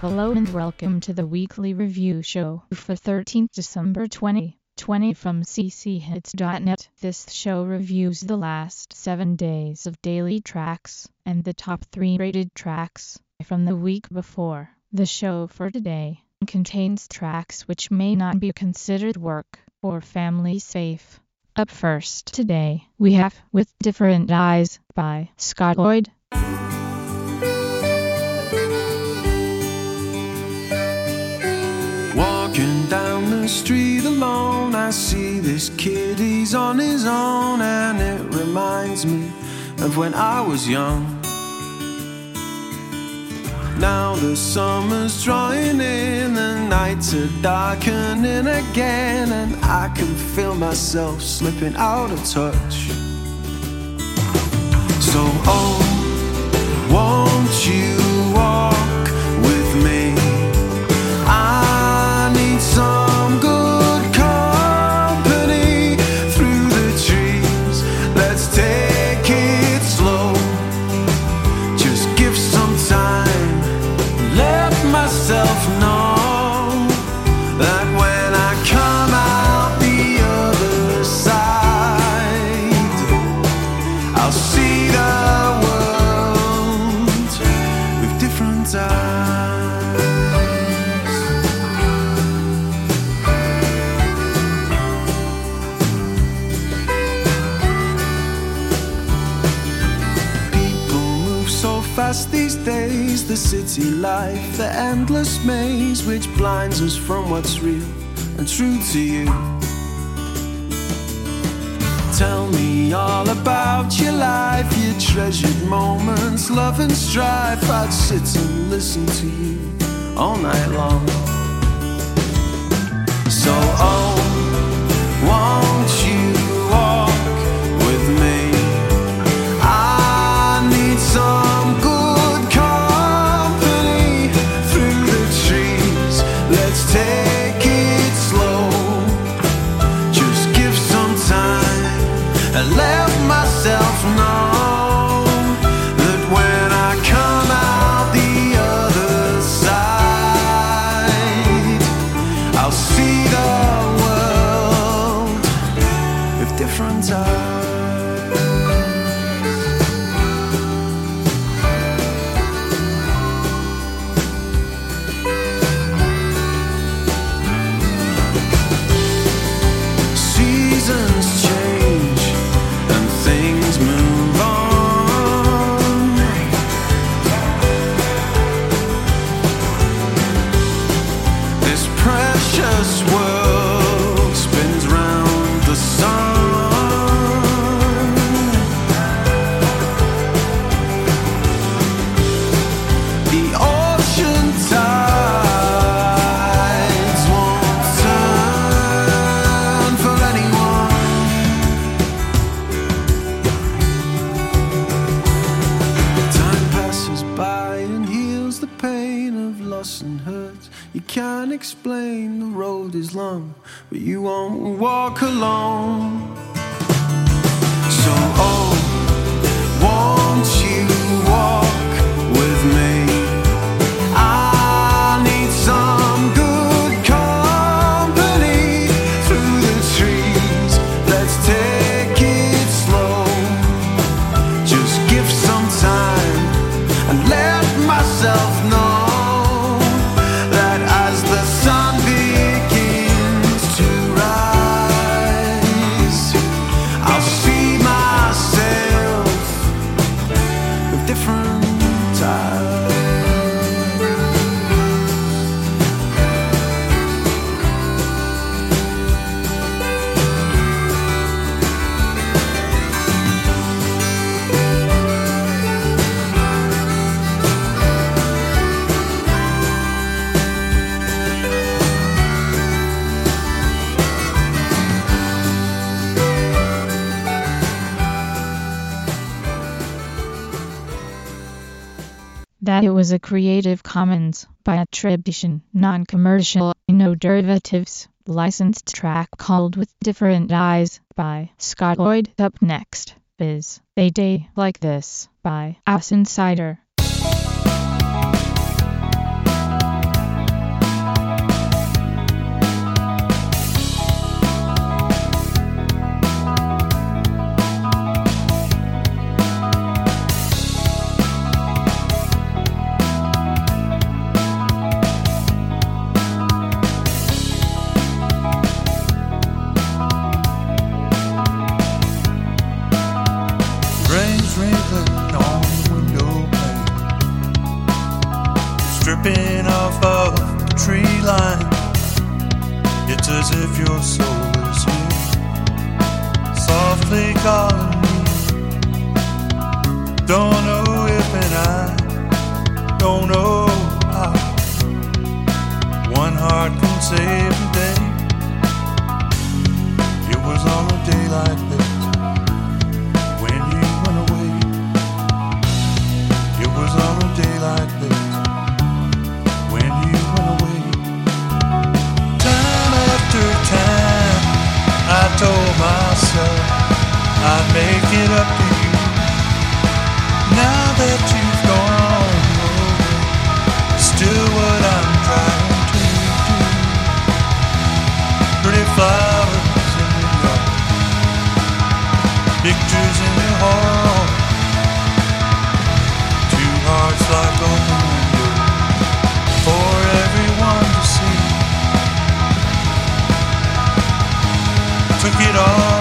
Hello and welcome to the weekly review show for 13th December 2020 from cchits.net. This show reviews the last 7 days of daily tracks and the top 3 rated tracks from the week before. The show for today contains tracks which may not be considered work or family safe. Up first today, we have With Different Eyes by Scott Lloyd. Street alone, I see this kid, he's on his own, and it reminds me of when I was young. Now the summer's drawing in, the nights are darkening again, and I can feel myself slipping out of touch. So, oh, won't you walk life, the endless maze, which blinds us from what's real and true to you. Tell me all about your life, your treasured moments, love and strife. I'd sit and listen to you all night long. So, oh, won't That it was a Creative Commons by attribution, non-commercial, no derivatives, licensed track called With Different Eyes by Scott Lloyd. Up next is A Day Like This by Us Insider. I'll make it up to you now that you've gone away. Still, what I'm trying to do. Pretty flowers in pictures in hall, two hearts like for everyone to see. Took it all.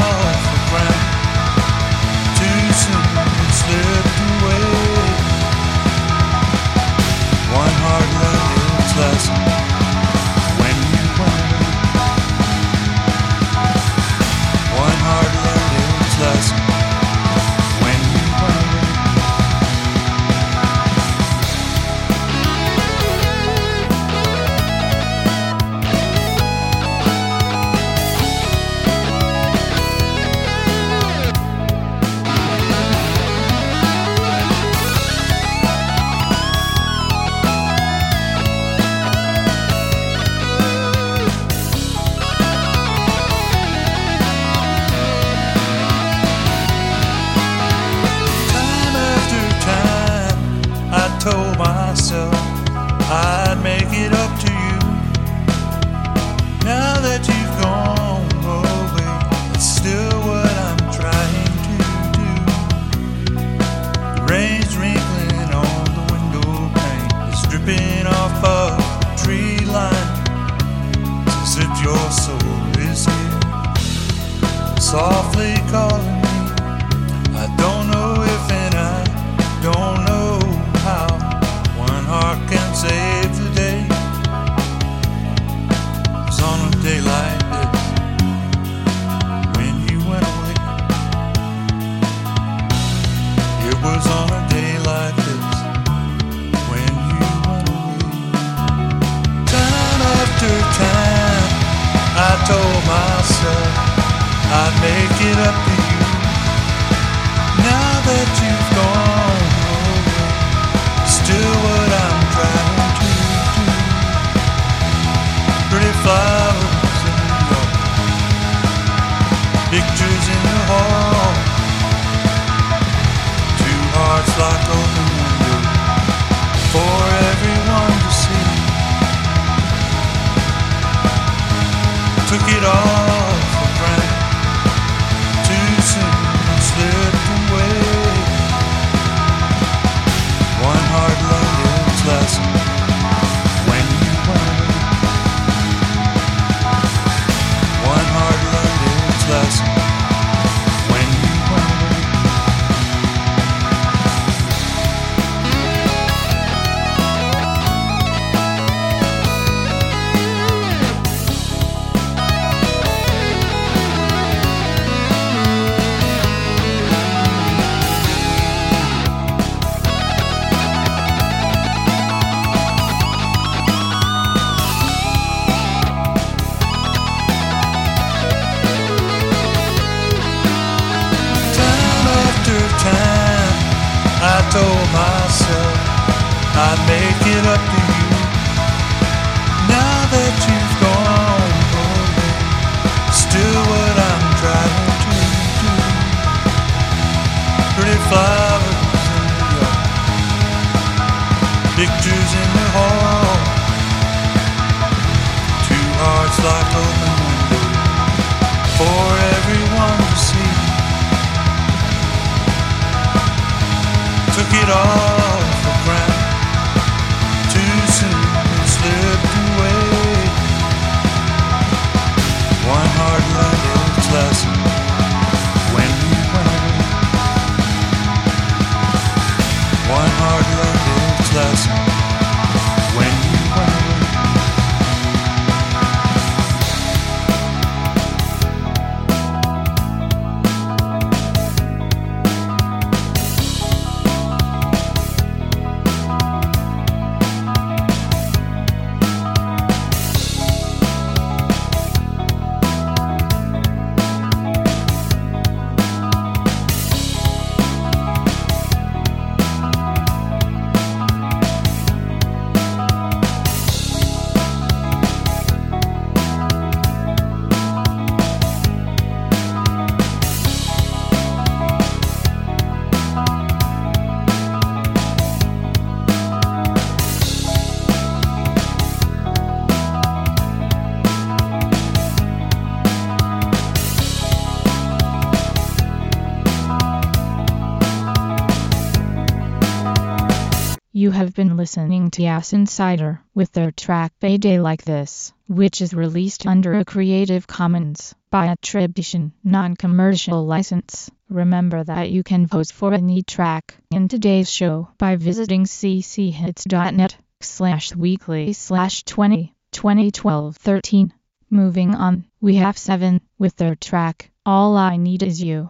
listening to Ass Insider with their track Payday Like This, which is released under a Creative Commons by attribution, non-commercial license. Remember that you can vote for any track in today's show by visiting cchits.net slash weekly slash 20 2012 13. Moving on, we have 7 with their track All I Need Is You.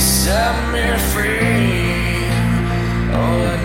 set me free. Oh,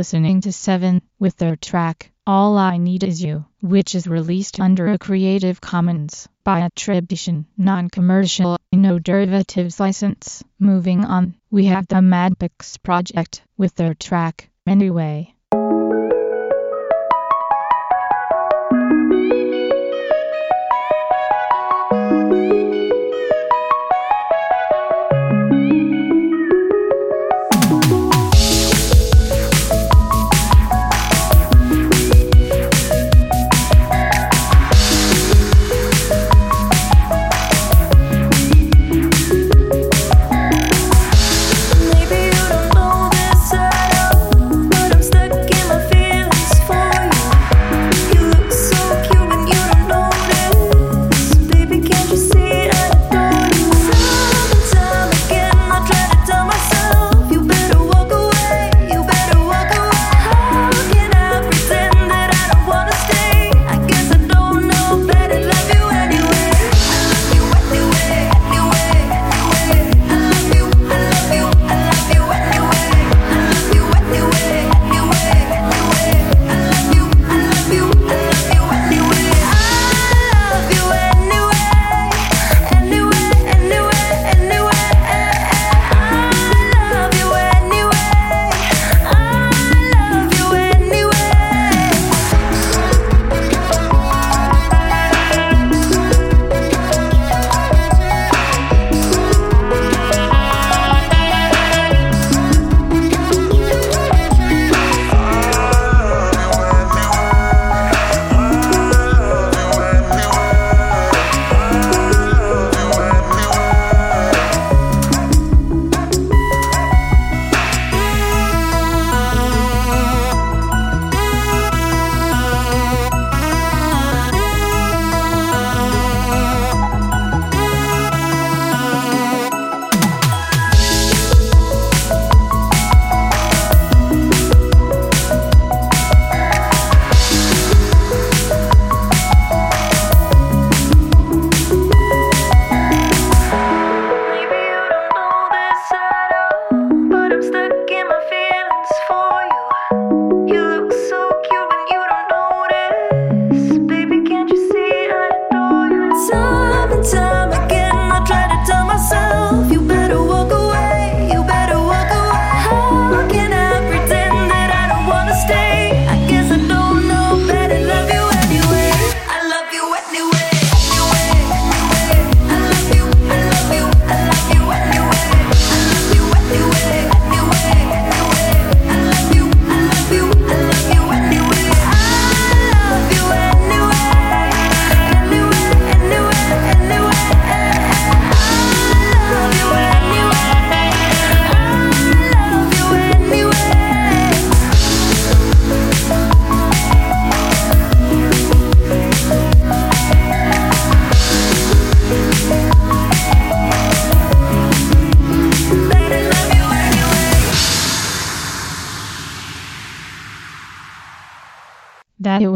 listening to Seven with their track All I Need Is You, which is released under a Creative Commons by attribution, non-commercial, no derivatives license. Moving on, we have the Madpix Project with their track Anyway.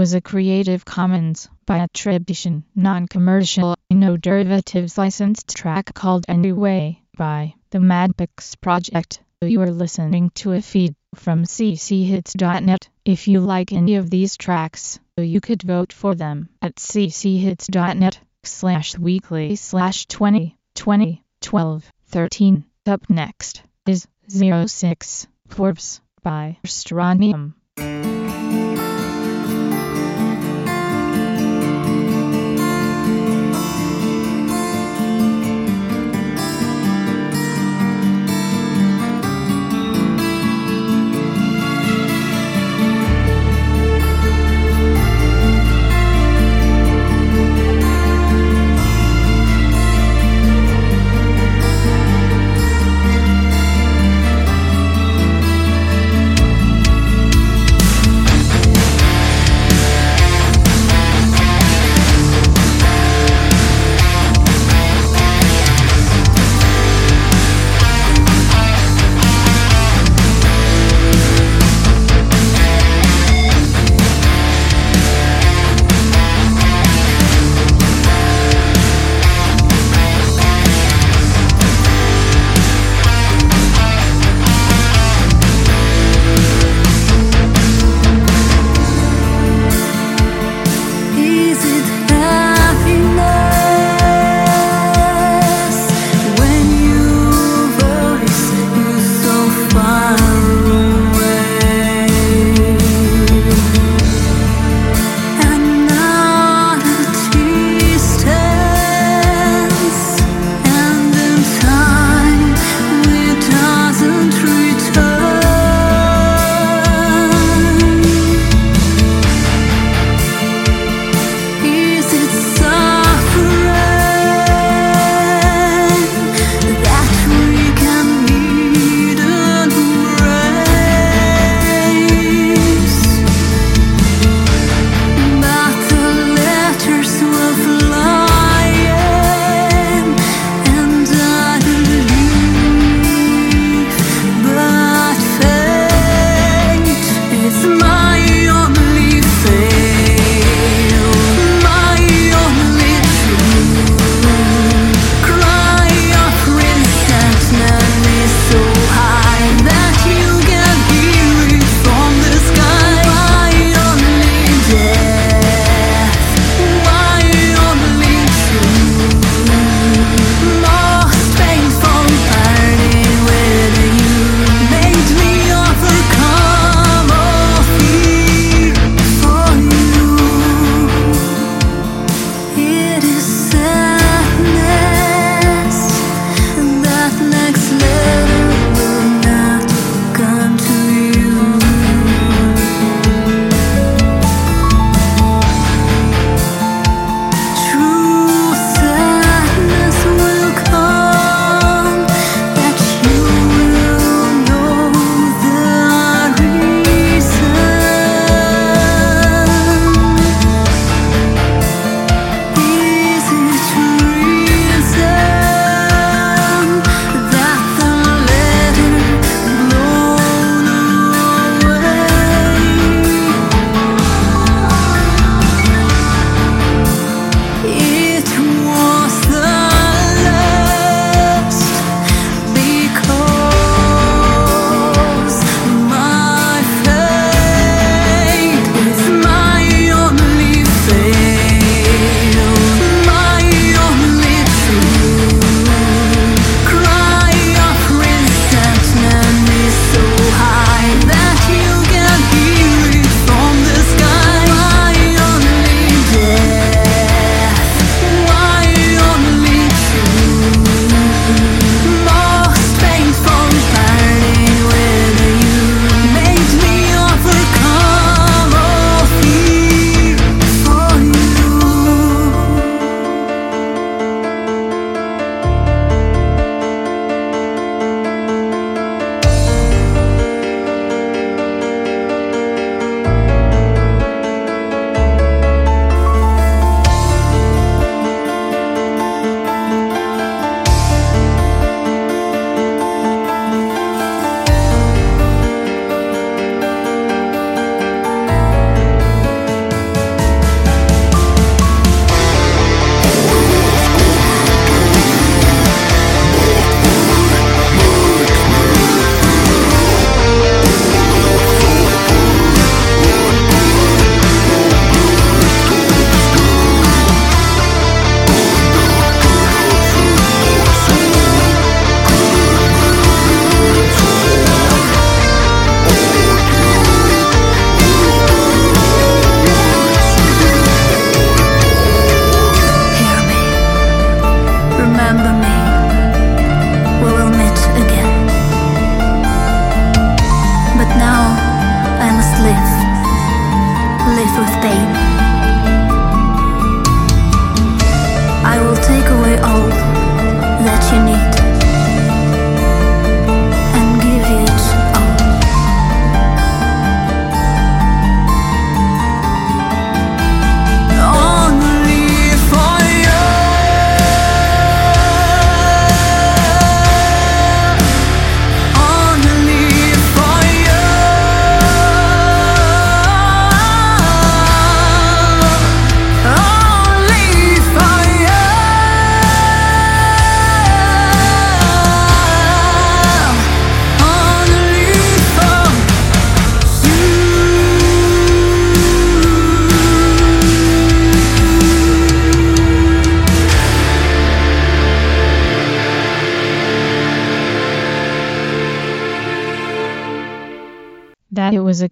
was a Creative Commons by attribution, non-commercial, no derivatives licensed track called Anyway by The Madpix Project. You are listening to a feed from cchits.net. If you like any of these tracks, you could vote for them at cchits.net slash weekly slash 20 20 12 13. Up next is 06 Forbes by Stronium.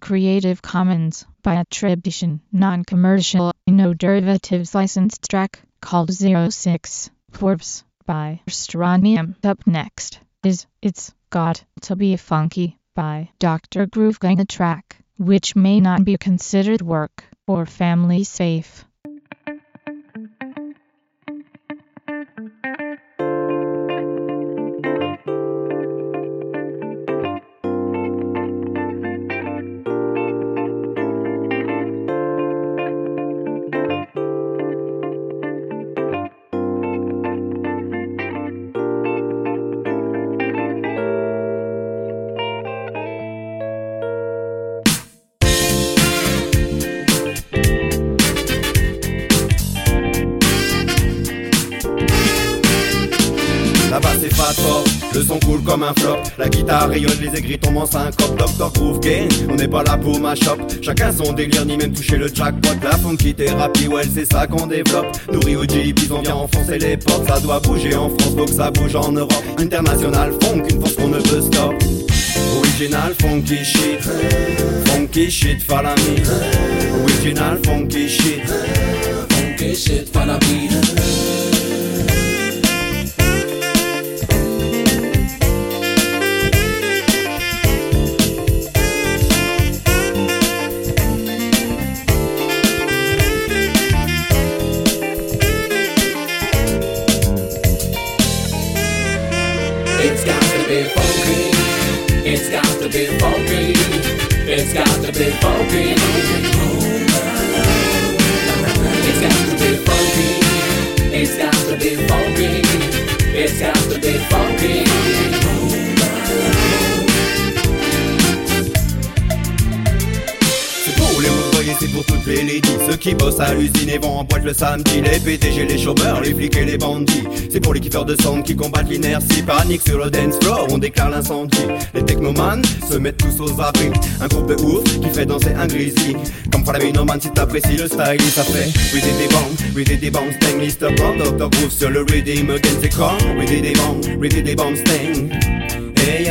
Creative Commons by attribution, non-commercial, no derivatives licensed track called 06 Forbes by Stronium. Up next is It's Got to Be Funky by Dr. Groove Gang a track, which may not be considered work or family safe. Comme un flop. La guitare rayonne, les aigris tombent en syncope. Doctor Groove Gang, on n'est pas là pour ma shop. Chacun son délire, ni même toucher le jackpot. La funky thérapie, ouais, c'est ça qu'on développe. Nourri au JBs, on vient enfoncer les portes. Ça doit bouger en France, faut que ça bouge en Europe. International funk, une force qu'on ne peut stop. Original funky shit, funky shit, follow me. Original funky shit, funky shit, follow me. To be funky. It's got to be funky. It's got to be funky. It's got to be funky. It's got to be funky. Pour toutes les ladies Ceux qui bossent à l'usine et vont en boîte le samedi. Les PDG, les chômeurs, les flics et les bandits. C'est pour les kiffeurs de sound qui combattent l'inertie. Panique sur le dance floor, on déclare l'incendie. Les technomanes se mettent tous aux abris. Un groupe de ouf qui fait danser un grizzly Comme pour la minoman si t'apprécies le style ça fait. We did des bombs, we did des bombs Sting, Mr. Brown, Dr. Groove. Sur le rhythm Again c'est con, we did des bombs, we did des bombs Sting. Hey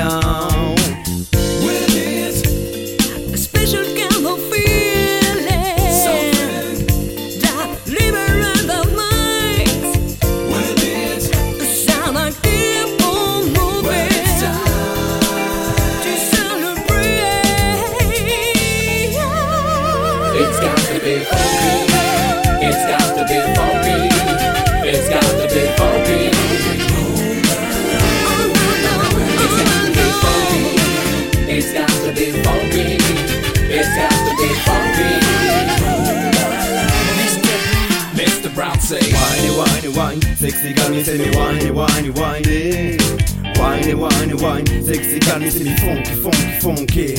sexy got me, say me whiny, whiny, whiny. Whiny, whiny, whine, sexy got me, say me funky, funky, funky.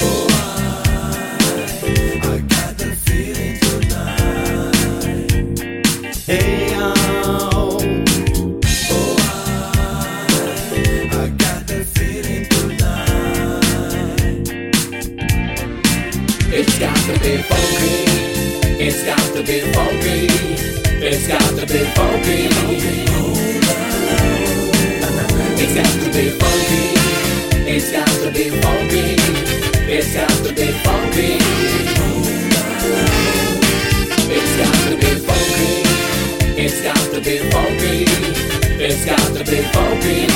Oh, I, I got the feeling tonight. Hey, oh, I, I got the feeling tonight. It's got to be funky. It's got to be funky. It's got to be funky. It's got to be funky. It's got to be funky. It's got to be funky. It's got to be funky. It's got to be funky. It's got to be funky.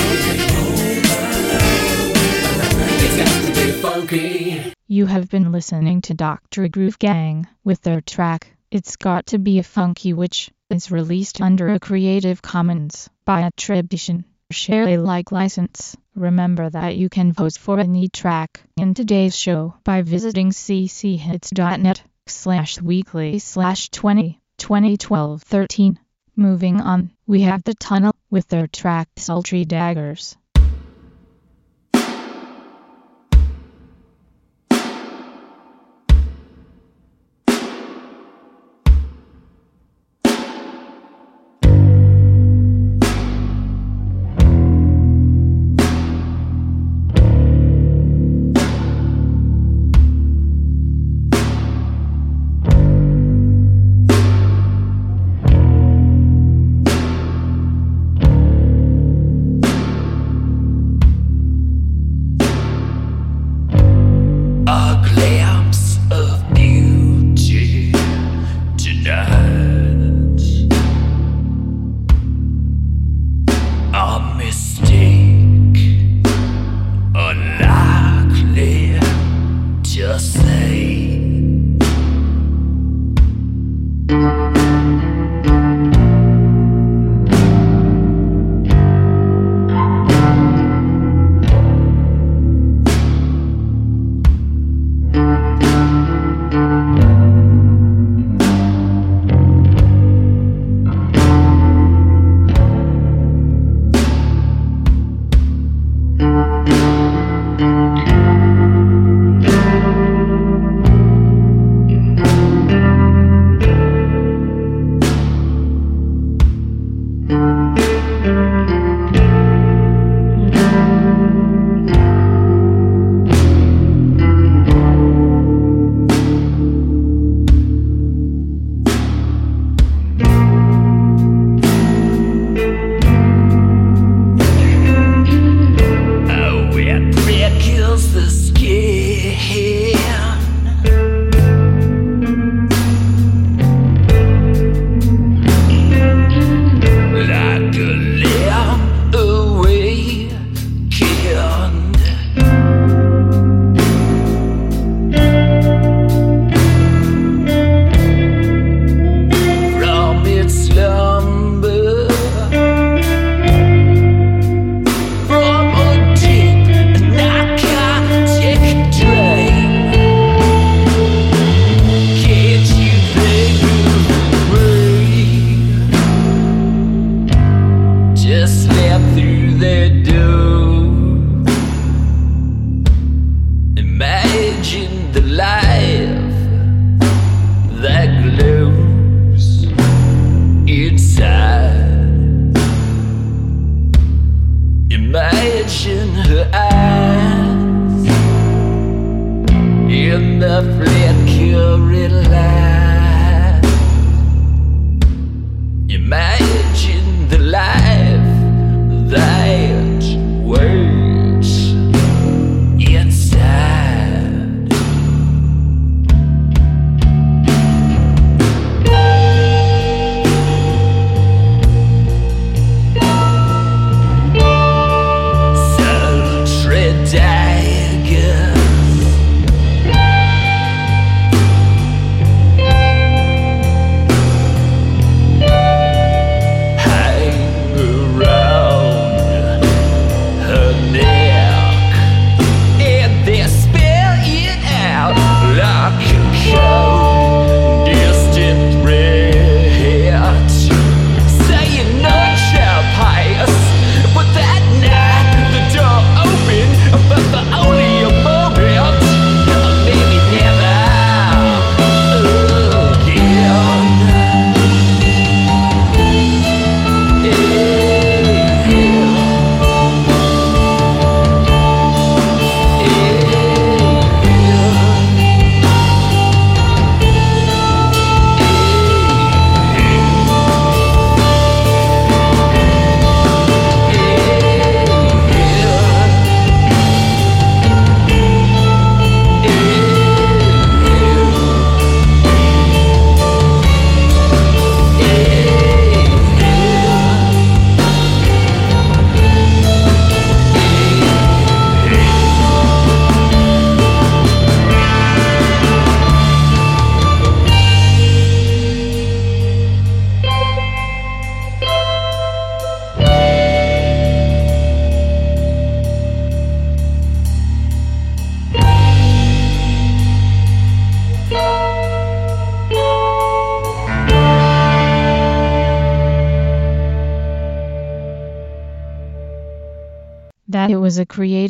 It's got to be funky. You have been listening to Dr. Groove Gang with their track, It's Got to Be a Funky Witch is released under a Creative Commons by attribution. Share Alike license. Remember that you can vote for any track in today's show by visiting cchits.net slash weekly slash 20 2012 13. Moving on, we have The Tunnel with their track Sultry Daggers.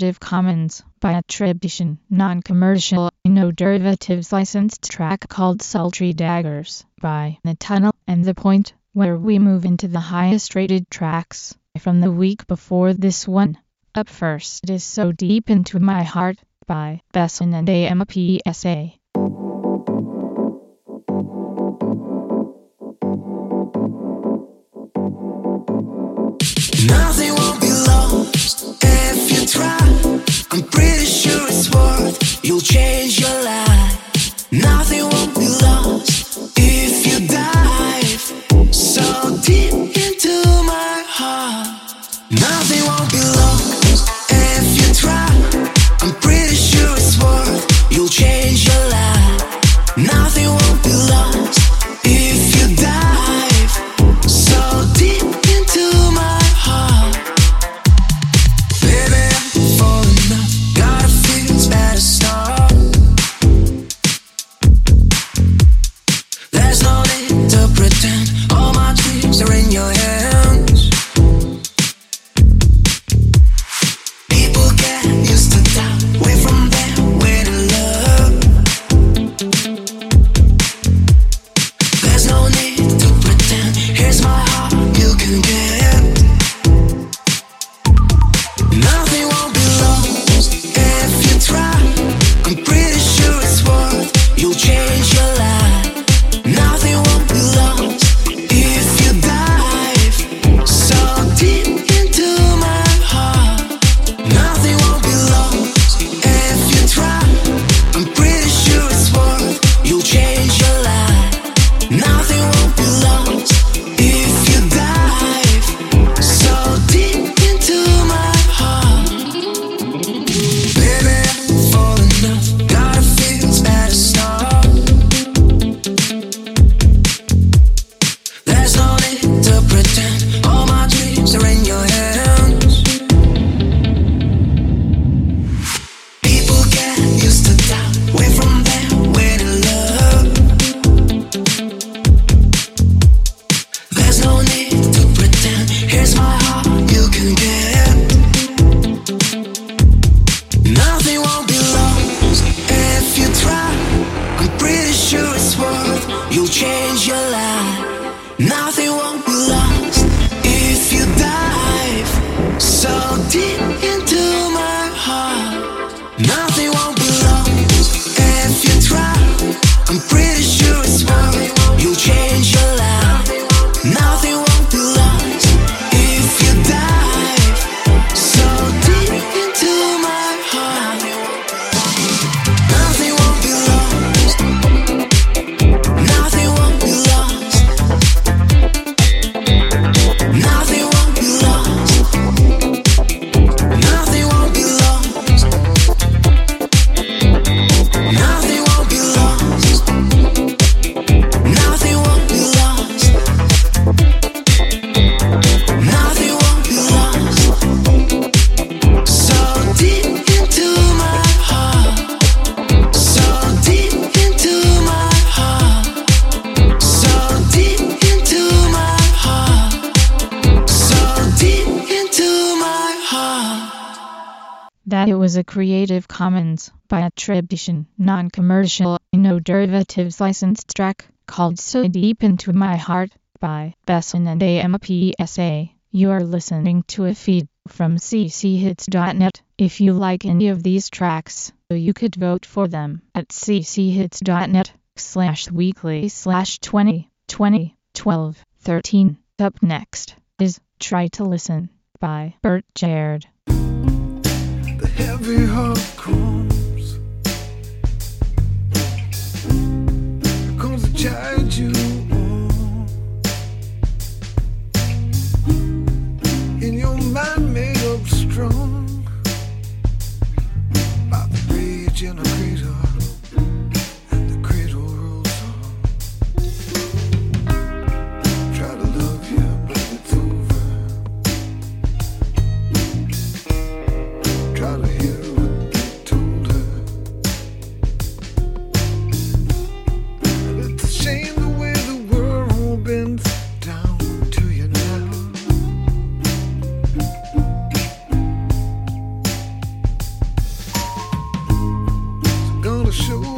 Creative Commons by attribution, non-commercial, no derivatives licensed track called Sultry Daggers by The Tunnel and The Point, where we move into the highest rated tracks from the week before this one. Up first it is So Deep Into My Heart by Besson and AMPSA. Nothing that it was a Creative Commons by attribution, non-commercial, no derivatives licensed track called So Deep Into My Heart by Besson and AMPSA. You are listening to a feed from cchits.net. If you like any of these tracks, you could vote for them at cchits.net slash weekly slash 20 20 12 13. Up next is Try to Listen by Bert Jared heavy heart comes. Comes child you are. In your mind made up strong by the Show.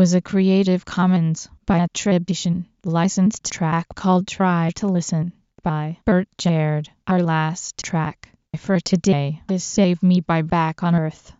was a Creative Commons by attribution, licensed track called Try to Listen by Bert Jared. Our last track for today is Save Me by Back on Earth.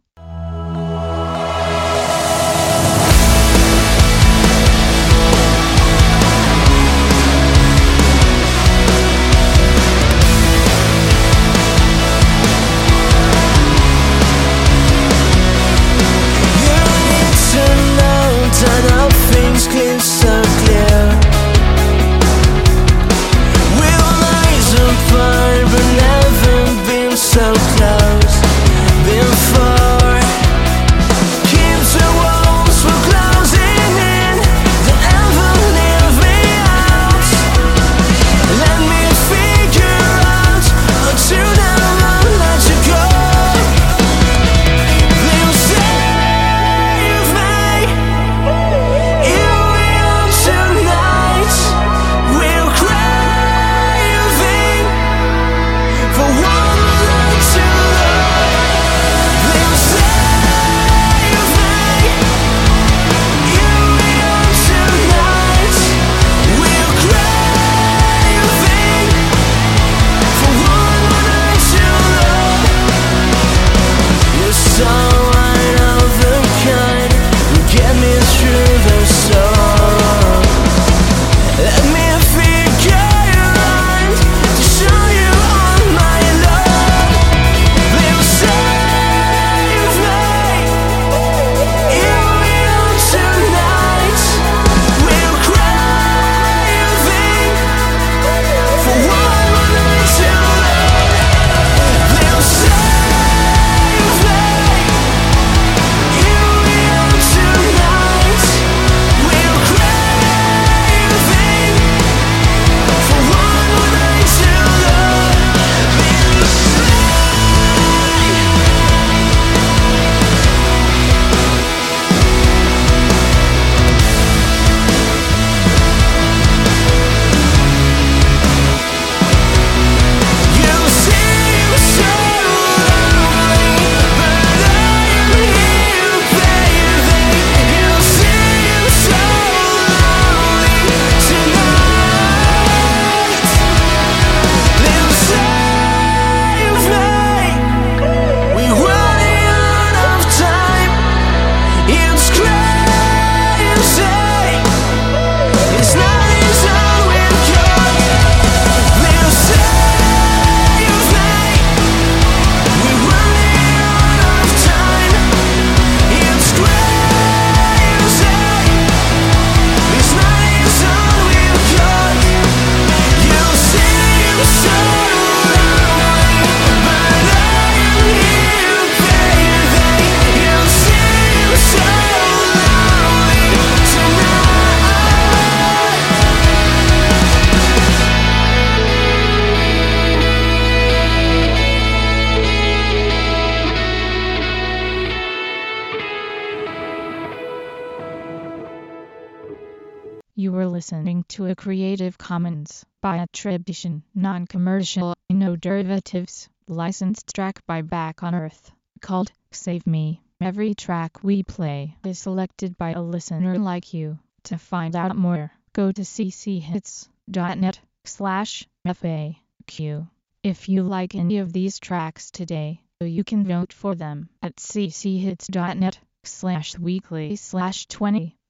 Creative Commons by attribution, non-commercial, no derivatives, licensed track by Back on Earth, called Save Me. Every track we play is selected by a listener like you. To find out more, go to cchits.net slash FAQ. If you like any of these tracks today, you can vote for them at cchits.net slash weekly slash 20